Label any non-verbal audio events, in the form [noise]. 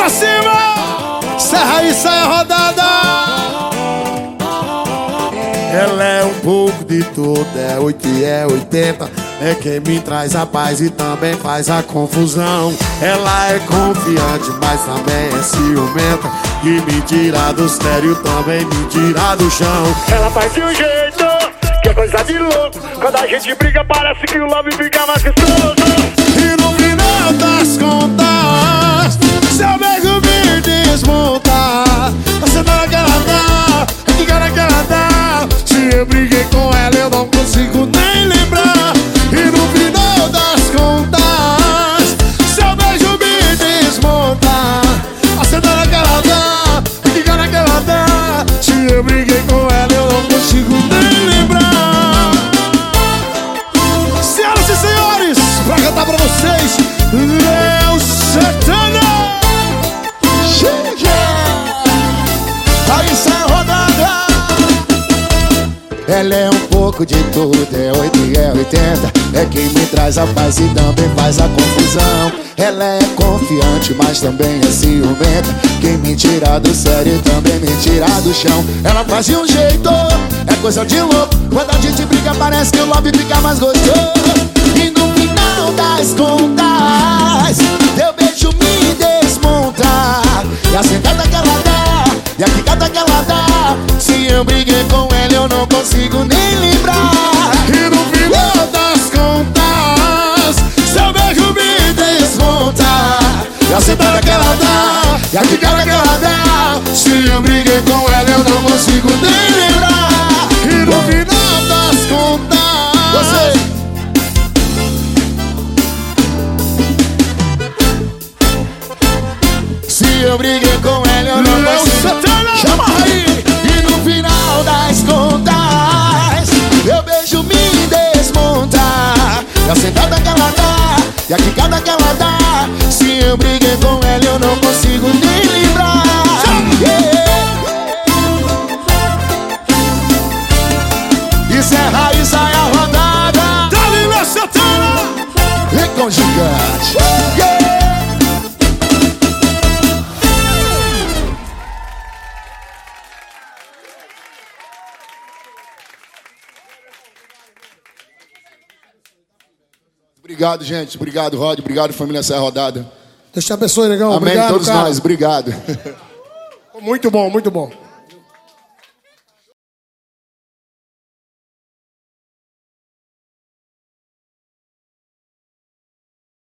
pra cima! Serra e saia rodada! Ela é um pouco de tudo, é oito e é oitenta. É quem me traz a paz e também faz a confusão. Ela é confiante, mas também é ciumenta. E me tira do sério, também me tira do chão. Ela faz de um jeito que é coisa de louco. Quando a gente briga, parece que o love fica mais gostoso. E no final das contas, Ela é um pouco de tudo, é 8 e é 80 É quem me traz a paz e também faz a confusão. Ela é confiante, mas também é ciumenta. Quem me tira do sério também me tira do chão. Ela faz de um jeito, é coisa de louco. Quando a gente briga parece que o love fica mais gostoso. E no final das contas Teu beijo me desmonta. E a sentada que ela dá E a quicada que ela dá. Se eu briguei com eu não consigo nem lembrar. E no final das contas Seu beijo me desmonta. E a sentada que ela dá E a quicada que ela dá. Se eu briguei com ela eu não consigo nem lembrar. E no final das contas Você. Se eu briguei com ela, eu não consigo! Chama aí! E E a quicada que ela dá Se eu briguei com ela, eu não consigo nem lembrar yeah. Isso é raiz, sai a rodada Dali, Léo Santana! Vem Obrigado, gente. Obrigado, Rod. Obrigado, família Serra Rodada. Deus te abençoe, negão. Amém. Obrigado, Todos cara. nós. Obrigado. [laughs] Muito bom, muito bom.